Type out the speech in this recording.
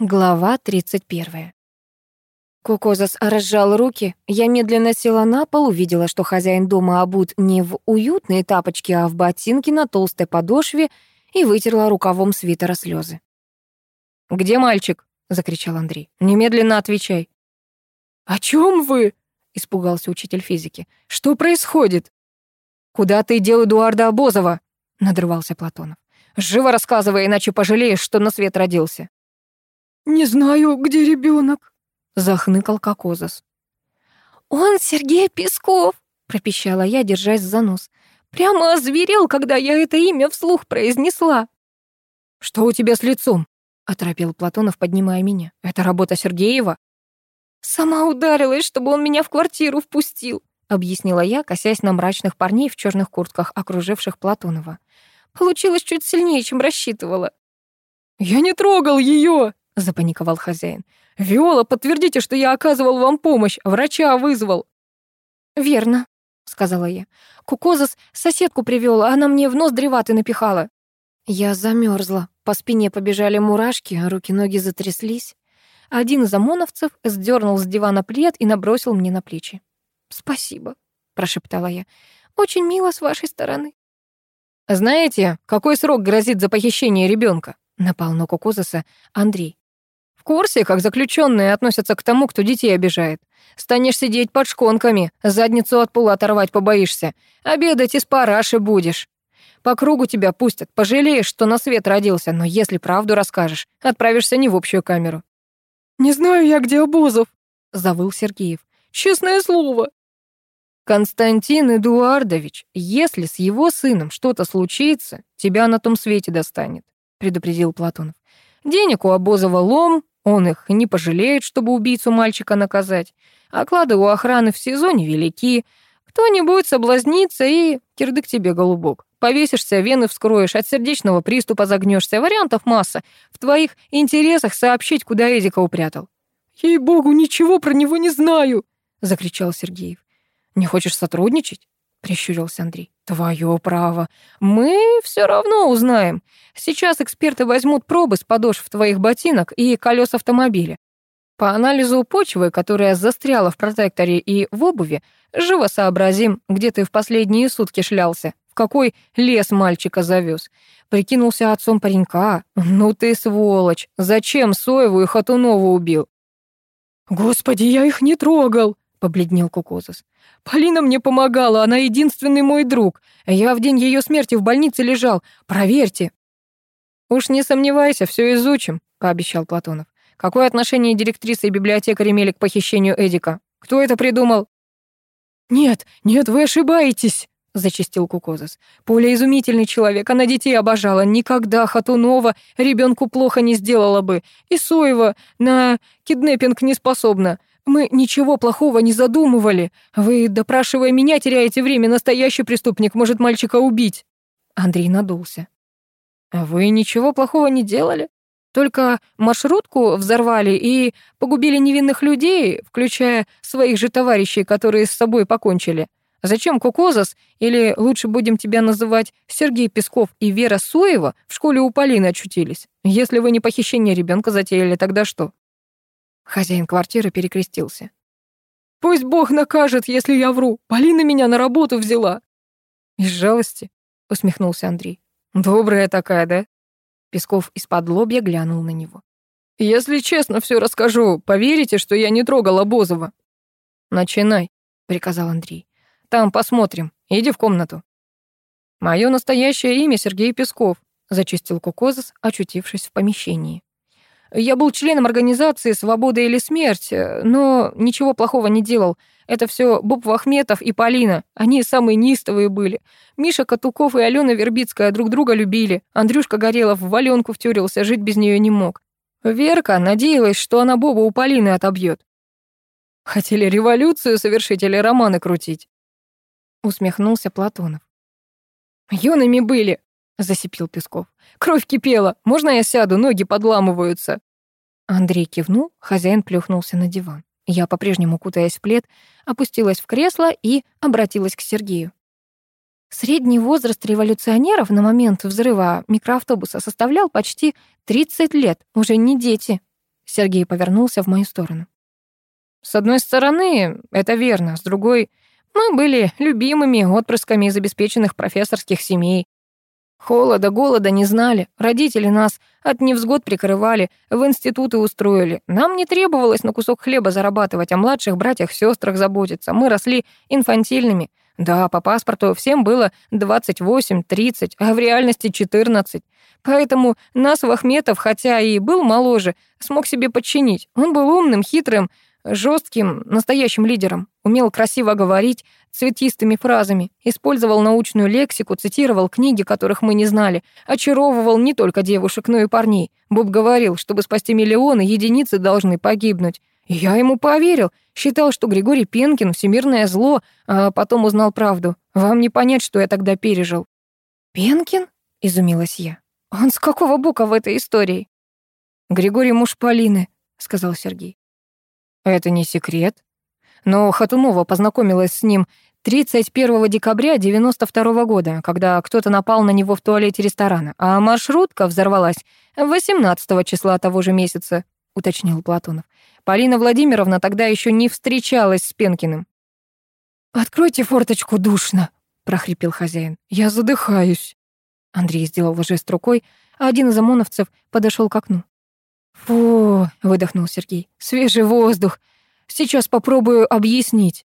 Глава 31. Кокозас разжал руки. Я медленно села на пол, увидела, что хозяин дома обут не в уютные тапочки, а в ботинки на толстой подошве и вытерла рукавом свитера слезы. «Где мальчик?» — закричал Андрей. «Немедленно отвечай». «О чем вы?» — испугался учитель физики. «Что происходит?» «Куда ты дел Эдуарда Обозова?» — надрывался Платонов. «Живо рассказывай, иначе пожалеешь, что на свет родился». «Не знаю, где ребенок, захныкал Кокозас. «Он Сергей Песков!» — пропищала я, держась за нос. «Прямо озверел, когда я это имя вслух произнесла!» «Что у тебя с лицом?» — оторопил Платонов, поднимая меня. «Это работа Сергеева?» «Сама ударилась, чтобы он меня в квартиру впустил», — объяснила я, косясь на мрачных парней в черных куртках, окруживших Платонова. «Получилось чуть сильнее, чем рассчитывала». «Я не трогал ее!» — запаниковал хозяин. «Виола, подтвердите, что я оказывал вам помощь, врача вызвал». «Верно», — сказала я. «Кукозас соседку привёл, а она мне в нос древаты напихала». Я замерзла, по спине побежали мурашки, руки-ноги затряслись. Один из ОМОНовцев сдернул с дивана плед и набросил мне на плечи. «Спасибо», — прошептала я. «Очень мило с вашей стороны». «Знаете, какой срок грозит за похищение ребенка? напал на Кукозаса Андрей курсе, как заключенные относятся к тому, кто детей обижает. Станешь сидеть под шконками, задницу от пола оторвать побоишься, обедать из параши будешь. По кругу тебя пустят, пожалеешь, что на свет родился, но если правду расскажешь, отправишься не в общую камеру». «Не знаю я, где Обозов», — завыл Сергеев. «Честное слово». «Константин Эдуардович, если с его сыном что-то случится, тебя на том свете достанет», — предупредил Платонов. «Денег у Обозова лом, он их не пожалеет, чтобы убийцу мальчика наказать. Оклады у охраны в сезоне велики. Кто-нибудь соблазнится и кирдык тебе, голубок. Повесишься, вены вскроешь, от сердечного приступа загнешься. Вариантов масса. В твоих интересах сообщить, куда Эдика упрятал. «Ей-богу, ничего про него не знаю!» — закричал Сергеев. «Не хочешь сотрудничать?» — прищурился Андрей. Твое право. Мы все равно узнаем. Сейчас эксперты возьмут пробы с подошв твоих ботинок и колес автомобиля. По анализу почвы, которая застряла в протекторе и в обуви, живо сообразим, где ты в последние сутки шлялся, в какой лес мальчика завез. Прикинулся отцом паренька. Ну ты сволочь. Зачем Соеву и Хатунову убил? Господи, я их не трогал, побледнел Кукозас. «Полина мне помогала, она единственный мой друг. Я в день ее смерти в больнице лежал. Проверьте». «Уж не сомневайся, все изучим», — пообещал Платонов. «Какое отношение директриса и библиотекарь имели к похищению Эдика? Кто это придумал?» «Нет, нет, вы ошибаетесь», — зачастил Кукозас. «Поля изумительный человек, она детей обожала. Никогда Хатунова ребенку плохо не сделала бы. И Соева на киднеппинг не способна. Мы ничего плохого не задумывали. Вы, допрашивая меня, теряете время. Настоящий преступник может мальчика убить». Андрей надулся. «А вы ничего плохого не делали? Только маршрутку взорвали и погубили невинных людей, включая своих же товарищей, которые с собой покончили. Зачем Кукозас, или лучше будем тебя называть Сергей Песков и Вера Соева, в школе у Полины очутились? Если вы не похищение ребенка затеяли, тогда что?» Хозяин квартиры перекрестился. «Пусть Бог накажет, если я вру. Полина меня на работу взяла». «Из жалости?» — усмехнулся Андрей. «Добрая такая, да?» Песков из-под лобья глянул на него. «Если честно все расскажу, поверите, что я не трогал Обозова?» «Начинай», — приказал Андрей. «Там посмотрим. Иди в комнату». «Мое настоящее имя Сергей Песков», — зачистил Кукозас, очутившись в помещении. Я был членом организации «Свобода или смерть», но ничего плохого не делал. Это все Боб Вахметов и Полина. Они самые неистовые были. Миша Катуков и Алена Вербицкая друг друга любили. Андрюшка Горелов в валенку втюрился, жить без нее не мог. Верка надеялась, что она Боба у Полины отобьет. Хотели революцию совершить или романы крутить. Усмехнулся Платонов. Юными были, засипил Песков. Кровь кипела. Можно я сяду? Ноги подламываются. Андрей кивнул, хозяин плюхнулся на диван. Я, по-прежнему кутаясь в плед, опустилась в кресло и обратилась к Сергею. Средний возраст революционеров на момент взрыва микроавтобуса составлял почти 30 лет, уже не дети. Сергей повернулся в мою сторону. С одной стороны, это верно, с другой, мы были любимыми отпрысками из обеспеченных профессорских семей. Холода, голода не знали, родители нас от невзгод прикрывали, в институты устроили. Нам не требовалось на кусок хлеба зарабатывать, о младших братьях, сестрах заботиться. Мы росли инфантильными. Да, по паспорту всем было 28-30, а в реальности 14. Поэтому нас Вахметов, хотя и был моложе, смог себе подчинить. Он был умным, хитрым, жестким, настоящим лидером. Умел красиво говорить цветистыми фразами, использовал научную лексику, цитировал книги, которых мы не знали, очаровывал не только девушек, но и парней. Боб говорил, чтобы спасти миллионы, единицы должны погибнуть. Я ему поверил, считал, что Григорий Пенкин — всемирное зло, а потом узнал правду. Вам не понять, что я тогда пережил. «Пенкин?» — изумилась я. «Он с какого бока в этой истории?» «Григорий муж Полины», — сказал Сергей. Это не секрет. Но Хатунова познакомилась с ним 31 декабря 92 года, когда кто-то напал на него в туалете ресторана, а маршрутка взорвалась 18 числа того же месяца, уточнил Платонов. Полина Владимировна тогда еще не встречалась с Пенкиным. «Откройте форточку, душно», — прохрипел хозяин. «Я задыхаюсь». Андрей сделал жест рукой, а один из ОМОНовцев подошел к окну. «Фу», — выдохнул Сергей, — «свежий воздух. Сейчас попробую объяснить».